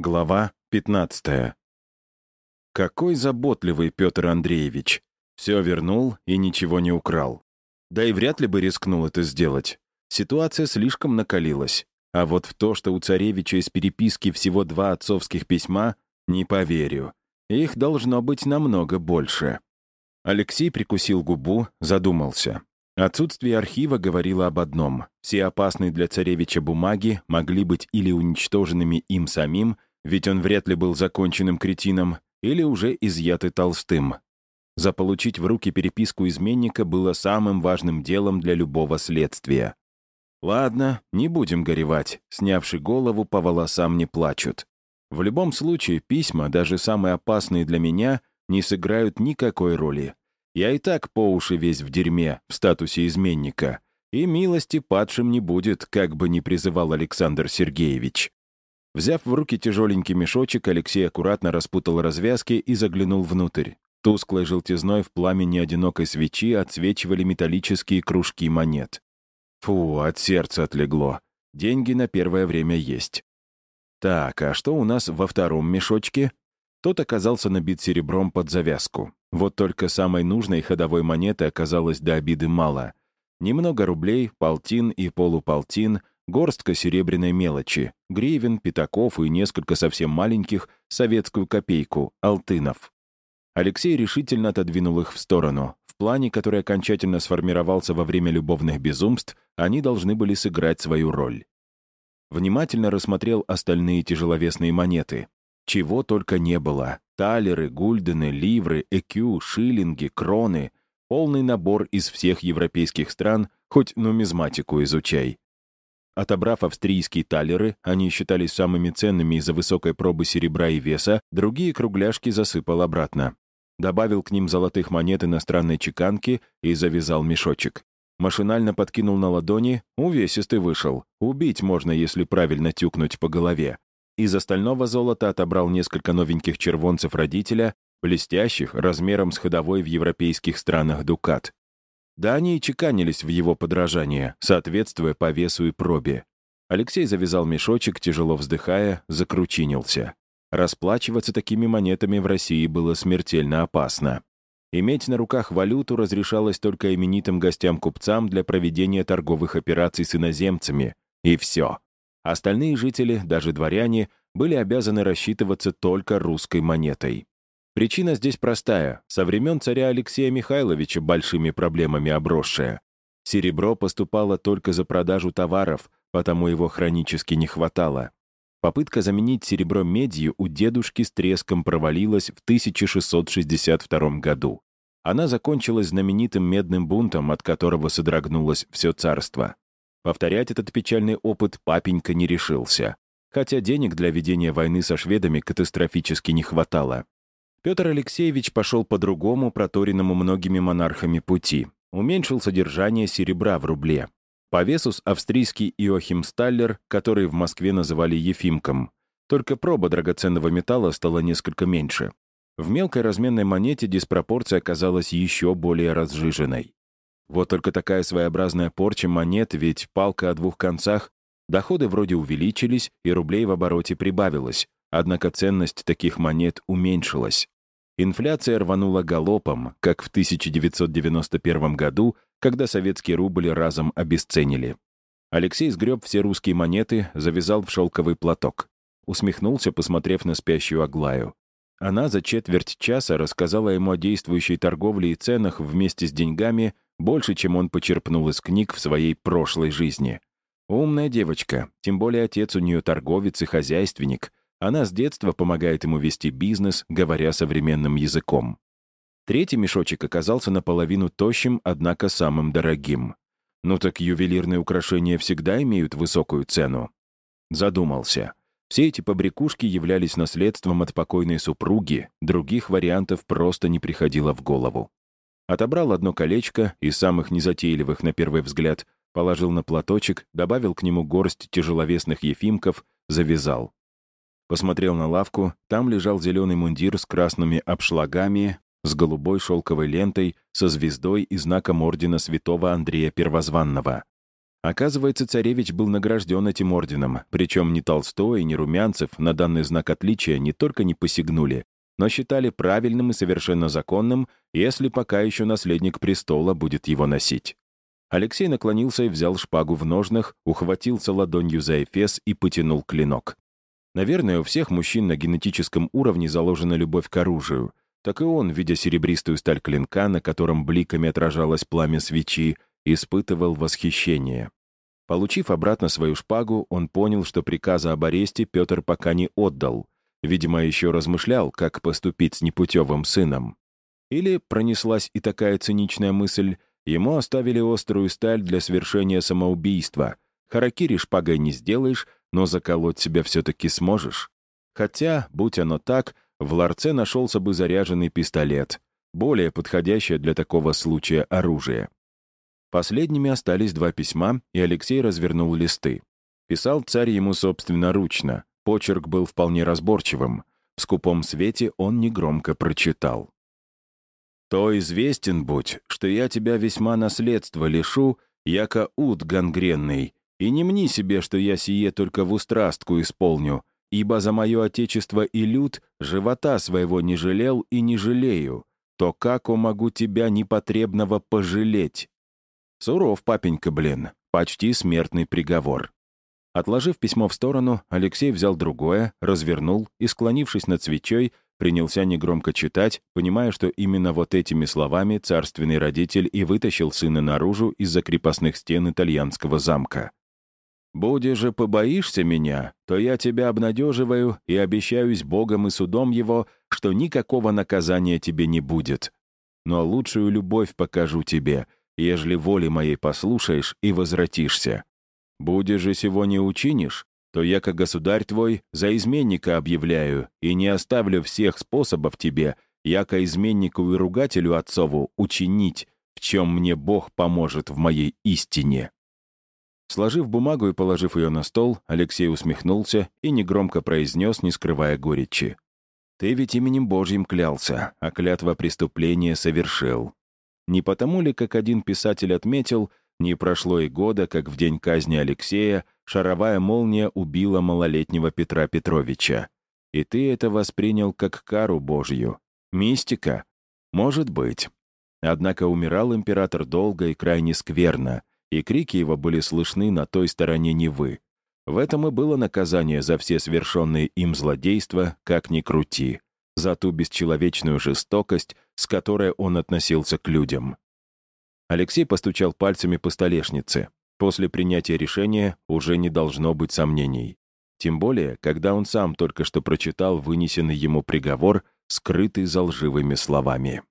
Глава 15. Какой заботливый Петр Андреевич. Все вернул и ничего не украл. Да и вряд ли бы рискнул это сделать. Ситуация слишком накалилась. А вот в то, что у царевича из переписки всего два отцовских письма, не поверю. Их должно быть намного больше. Алексей прикусил губу, задумался. Отсутствие архива говорило об одном. Все опасные для царевича бумаги могли быть или уничтоженными им самим, ведь он вряд ли был законченным кретином, или уже изъяты Толстым. Заполучить в руки переписку изменника было самым важным делом для любого следствия. Ладно, не будем горевать, снявши голову, по волосам не плачут. В любом случае, письма, даже самые опасные для меня, не сыграют никакой роли. Я и так по уши весь в дерьме, в статусе изменника. И милости падшим не будет, как бы ни призывал Александр Сергеевич. Взяв в руки тяжеленький мешочек, Алексей аккуратно распутал развязки и заглянул внутрь. Тусклой желтизной в пламени одинокой свечи отсвечивали металлические кружки монет. Фу, от сердца отлегло. Деньги на первое время есть. Так, а что у нас во втором мешочке? Тот оказался набит серебром под завязку. Вот только самой нужной ходовой монеты оказалось до обиды мало. Немного рублей, полтин и полуполтин, горстка серебряной мелочи, гривен, пятаков и несколько совсем маленьких, советскую копейку, алтынов. Алексей решительно отодвинул их в сторону. В плане, который окончательно сформировался во время любовных безумств, они должны были сыграть свою роль. Внимательно рассмотрел остальные тяжеловесные монеты. Чего только не было. Талеры, гульдены, ливры, экю, шиллинги, кроны. Полный набор из всех европейских стран, хоть нумизматику изучай. Отобрав австрийские талеры, они считались самыми ценными из-за высокой пробы серебра и веса, другие кругляшки засыпал обратно. Добавил к ним золотых монет иностранной чеканки и завязал мешочек. Машинально подкинул на ладони, увесистый вышел. Убить можно, если правильно тюкнуть по голове. Из остального золота отобрал несколько новеньких червонцев родителя, блестящих, размером с ходовой в европейских странах дукат. Да они и чеканились в его подражание, соответствуя по весу и пробе. Алексей завязал мешочек, тяжело вздыхая, закручинился. Расплачиваться такими монетами в России было смертельно опасно. Иметь на руках валюту разрешалось только именитым гостям-купцам для проведения торговых операций с иноземцами. И все. Остальные жители, даже дворяне, были обязаны рассчитываться только русской монетой. Причина здесь простая. Со времен царя Алексея Михайловича большими проблемами обросшая. Серебро поступало только за продажу товаров, потому его хронически не хватало. Попытка заменить серебро медью у дедушки с треском провалилась в 1662 году. Она закончилась знаменитым медным бунтом, от которого содрогнулось все царство. Повторять этот печальный опыт папенька не решился, хотя денег для ведения войны со шведами катастрофически не хватало. Петр Алексеевич пошел по другому, проторенному многими монархами пути. Уменьшил содержание серебра в рубле. По весу с австрийский Иохим Сталлер, который в Москве называли Ефимком. Только проба драгоценного металла стала несколько меньше. В мелкой разменной монете диспропорция оказалась еще более разжиженной. Вот только такая своеобразная порча монет, ведь палка о двух концах, доходы вроде увеличились, и рублей в обороте прибавилось, Однако ценность таких монет уменьшилась. Инфляция рванула галопом, как в 1991 году, когда советский рубль разом обесценили. Алексей сгреб все русские монеты, завязал в шелковый платок. Усмехнулся, посмотрев на спящую Аглаю. Она за четверть часа рассказала ему о действующей торговле и ценах вместе с деньгами больше, чем он почерпнул из книг в своей прошлой жизни. Умная девочка, тем более отец у нее торговец и хозяйственник, она с детства помогает ему вести бизнес, говоря современным языком. Третий мешочек оказался наполовину тощим, однако самым дорогим. Ну так ювелирные украшения всегда имеют высокую цену. Задумался. Все эти побрякушки являлись наследством от покойной супруги, других вариантов просто не приходило в голову. Отобрал одно колечко, из самых незатейливых на первый взгляд, положил на платочек, добавил к нему горсть тяжеловесных ефимков, завязал. Посмотрел на лавку, там лежал зеленый мундир с красными обшлагами, с голубой шелковой лентой, со звездой и знаком ордена святого Андрея Первозванного. Оказывается, царевич был награжден этим орденом, причем ни Толстой, ни Румянцев на данный знак отличия не только не посягнули, но считали правильным и совершенно законным, если пока еще наследник престола будет его носить. Алексей наклонился и взял шпагу в ножнах, ухватился ладонью за эфес и потянул клинок. Наверное, у всех мужчин на генетическом уровне заложена любовь к оружию. Так и он, видя серебристую сталь клинка, на котором бликами отражалось пламя свечи, испытывал восхищение. Получив обратно свою шпагу, он понял, что приказа об аресте Петр пока не отдал. Видимо, еще размышлял, как поступить с непутевым сыном. Или пронеслась и такая циничная мысль, ему оставили острую сталь для совершения самоубийства. Харакири шпагой не сделаешь, но заколоть себя все-таки сможешь. Хотя, будь оно так, в ларце нашелся бы заряженный пистолет, более подходящее для такого случая оружие. Последними остались два письма, и Алексей развернул листы. Писал царь ему собственноручно. Почерк был вполне разборчивым. В скупом свете он негромко прочитал. «То известен будь, что я тебя весьма наследства лишу, яко ут гангренный, и не мни себе, что я сие только в устрастку исполню, ибо за мое отечество и люд живота своего не жалел и не жалею, то как могу тебя непотребного пожалеть? Суров, папенька, блин, почти смертный приговор. Отложив письмо в сторону, Алексей взял другое, развернул и, склонившись над свечой, принялся негромко читать, понимая, что именно вот этими словами царственный родитель и вытащил сына наружу из-за крепостных стен итальянского замка. Будешь же побоишься меня, то я тебя обнадеживаю и обещаюсь Богом и судом его, что никакого наказания тебе не будет. Но лучшую любовь покажу тебе, ежели воли моей послушаешь и возвратишься. Будешь же сего не учинишь, то я, как государь твой, за изменника объявляю и не оставлю всех способов тебе, яко изменнику и ругателю отцову, учинить, в чем мне Бог поможет в моей истине». Сложив бумагу и положив ее на стол, Алексей усмехнулся и негромко произнес, не скрывая горечи. «Ты ведь именем Божьим клялся, а клятва преступления совершил. Не потому ли, как один писатель отметил, не прошло и года, как в день казни Алексея шаровая молния убила малолетнего Петра Петровича. И ты это воспринял как кару Божью. Мистика? Может быть. Однако умирал император долго и крайне скверно, и крики его были слышны на той стороне Невы. В этом и было наказание за все совершенные им злодейства, как ни крути, за ту бесчеловечную жестокость, с которой он относился к людям. Алексей постучал пальцами по столешнице. После принятия решения уже не должно быть сомнений. Тем более, когда он сам только что прочитал вынесенный ему приговор, скрытый за лживыми словами.